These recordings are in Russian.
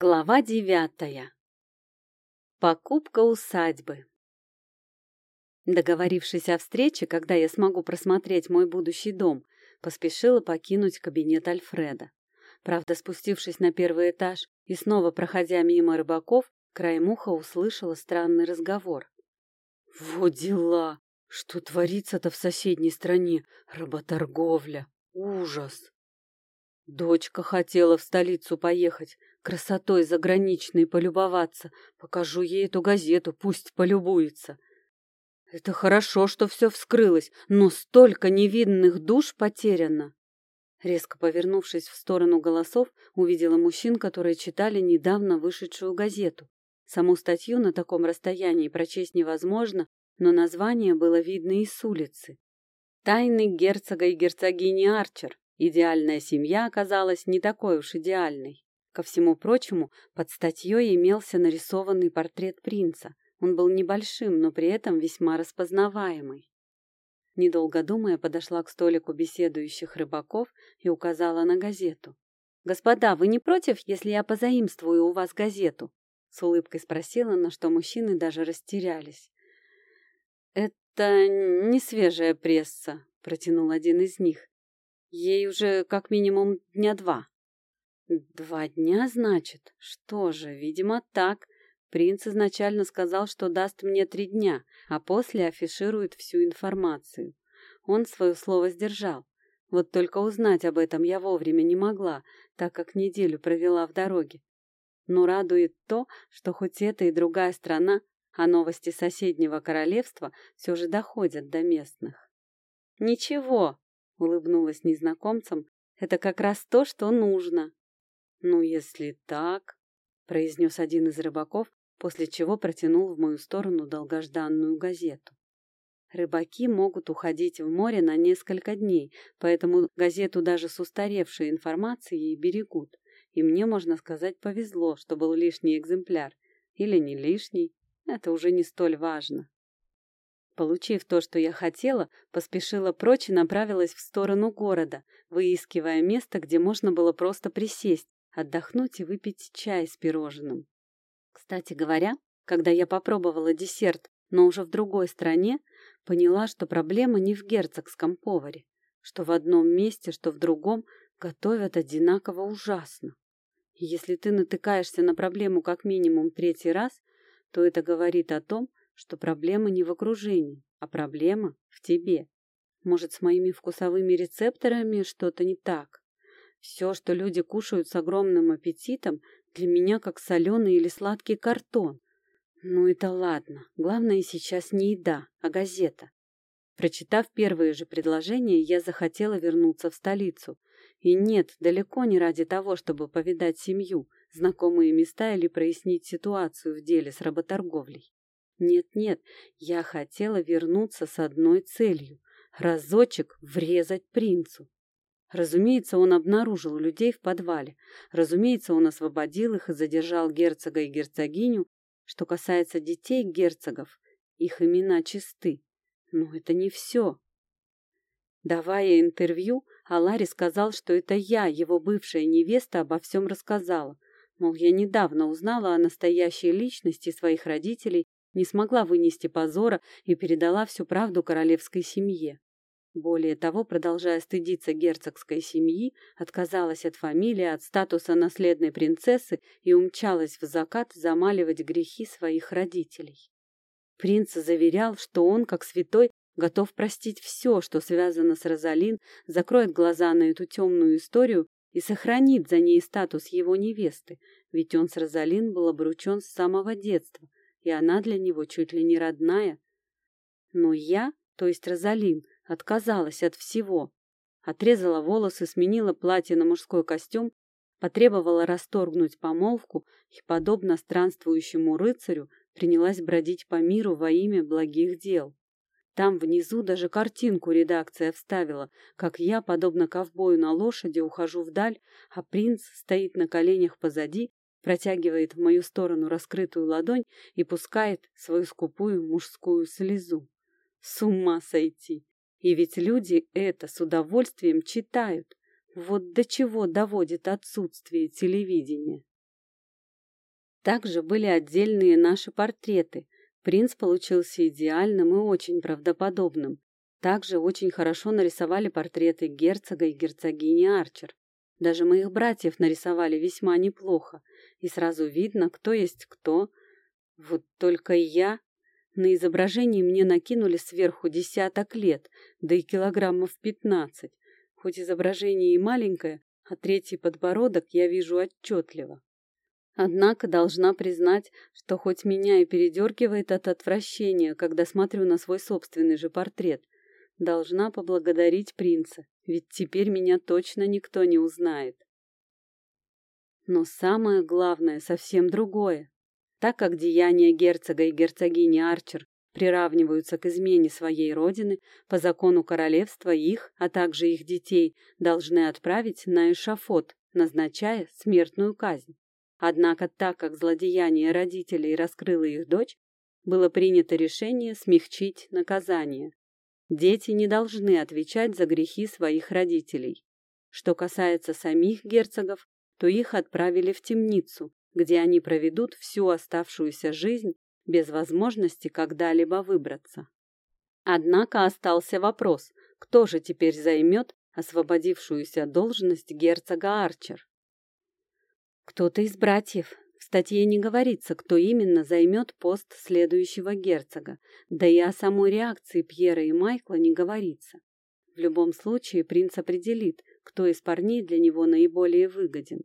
Глава девятая. Покупка усадьбы. Договорившись о встрече, когда я смогу просмотреть мой будущий дом, поспешила покинуть кабинет Альфреда. Правда, спустившись на первый этаж и снова проходя мимо рыбаков, краем уха услышала странный разговор. «Вот дела! Что творится-то в соседней стране? Работорговля! Ужас!» Дочка хотела в столицу поехать, красотой заграничной полюбоваться. Покажу ей эту газету, пусть полюбуется. Это хорошо, что все вскрылось, но столько невинных душ потеряно. Резко повернувшись в сторону голосов, увидела мужчин, которые читали недавно вышедшую газету. Саму статью на таком расстоянии прочесть невозможно, но название было видно и с улицы. «Тайны герцога и герцогини Арчер. Идеальная семья оказалась не такой уж идеальной. Ко всему прочему, под статьей имелся нарисованный портрет принца. Он был небольшим, но при этом весьма распознаваемый. Недолго думая, подошла к столику беседующих рыбаков и указала на газету. «Господа, вы не против, если я позаимствую у вас газету?» С улыбкой спросила, на что мужчины даже растерялись. «Это не свежая пресса», — протянул один из них. Ей уже как минимум дня два. Два дня, значит? Что же, видимо, так. Принц изначально сказал, что даст мне три дня, а после афиширует всю информацию. Он свое слово сдержал. Вот только узнать об этом я вовремя не могла, так как неделю провела в дороге. Но радует то, что хоть это и другая страна, а новости соседнего королевства все же доходят до местных. «Ничего», — улыбнулась незнакомцам, — «это как раз то, что нужно». «Ну, если так», — произнес один из рыбаков, после чего протянул в мою сторону долгожданную газету. Рыбаки могут уходить в море на несколько дней, поэтому газету даже с устаревшей информацией берегут. И мне, можно сказать, повезло, что был лишний экземпляр. Или не лишний, это уже не столь важно. Получив то, что я хотела, поспешила прочь и направилась в сторону города, выискивая место, где можно было просто присесть, отдохнуть и выпить чай с пирожным. Кстати говоря, когда я попробовала десерт, но уже в другой стране, поняла, что проблема не в герцогском поваре, что в одном месте, что в другом готовят одинаково ужасно. Если ты натыкаешься на проблему как минимум третий раз, то это говорит о том, что проблема не в окружении, а проблема в тебе. Может, с моими вкусовыми рецепторами что-то не так? Все, что люди кушают с огромным аппетитом, для меня как соленый или сладкий картон. Ну это ладно, главное сейчас не еда, а газета. Прочитав первые же предложения, я захотела вернуться в столицу. И нет, далеко не ради того, чтобы повидать семью, знакомые места или прояснить ситуацию в деле с работорговлей. Нет-нет, я хотела вернуться с одной целью — разочек врезать принцу. Разумеется, он обнаружил людей в подвале. Разумеется, он освободил их и задержал герцога и герцогиню. Что касается детей герцогов, их имена чисты. Но это не все. Давая интервью, Алари сказал, что это я, его бывшая невеста, обо всем рассказала. Мол, я недавно узнала о настоящей личности своих родителей не смогла вынести позора и передала всю правду королевской семье. Более того, продолжая стыдиться герцогской семьи, отказалась от фамилии, от статуса наследной принцессы и умчалась в закат замаливать грехи своих родителей. Принц заверял, что он, как святой, готов простить все, что связано с Розалин, закроет глаза на эту темную историю и сохранит за ней статус его невесты, ведь он с Розалин был обручен с самого детства, и она для него чуть ли не родная. Но я, то есть Розалин, отказалась от всего. Отрезала волосы, сменила платье на мужской костюм, потребовала расторгнуть помолвку и, подобно странствующему рыцарю, принялась бродить по миру во имя благих дел. Там внизу даже картинку редакция вставила, как я, подобно ковбою на лошади, ухожу вдаль, а принц стоит на коленях позади протягивает в мою сторону раскрытую ладонь и пускает свою скупую мужскую слезу. С ума сойти! И ведь люди это с удовольствием читают. Вот до чего доводит отсутствие телевидения. Также были отдельные наши портреты. Принц получился идеальным и очень правдоподобным. Также очень хорошо нарисовали портреты герцога и герцогини Арчер. Даже моих братьев нарисовали весьма неплохо, и сразу видно, кто есть кто. Вот только я... На изображении мне накинули сверху десяток лет, да и килограммов пятнадцать. Хоть изображение и маленькое, а третий подбородок я вижу отчетливо. Однако должна признать, что хоть меня и передергивает от отвращения, когда смотрю на свой собственный же портрет, должна поблагодарить принца, ведь теперь меня точно никто не узнает. Но самое главное совсем другое. Так как деяния герцога и герцогини Арчер приравниваются к измене своей родины, по закону королевства их, а также их детей, должны отправить на эшафот, назначая смертную казнь. Однако так как злодеяние родителей раскрыло их дочь, было принято решение смягчить наказание. Дети не должны отвечать за грехи своих родителей. Что касается самих герцогов, то их отправили в темницу, где они проведут всю оставшуюся жизнь без возможности когда-либо выбраться. Однако остался вопрос, кто же теперь займет освободившуюся должность герцога Арчер? Кто-то из братьев. В статье не говорится, кто именно займет пост следующего герцога, да и о самой реакции Пьера и Майкла не говорится. В любом случае принц определит, кто из парней для него наиболее выгоден.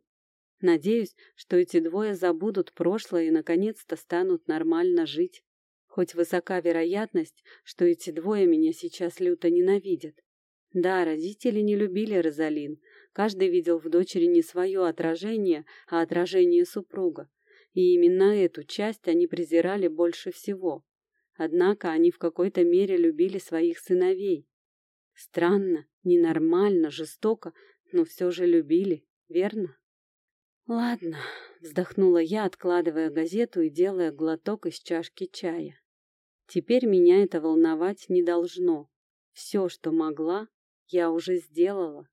Надеюсь, что эти двое забудут прошлое и наконец-то станут нормально жить. Хоть высока вероятность, что эти двое меня сейчас люто ненавидят. Да, родители не любили Розалин. Каждый видел в дочери не свое отражение, а отражение супруга. И именно эту часть они презирали больше всего. Однако они в какой-то мере любили своих сыновей. Странно, ненормально, жестоко, но все же любили, верно? «Ладно», — вздохнула я, откладывая газету и делая глоток из чашки чая. «Теперь меня это волновать не должно. Все, что могла, я уже сделала.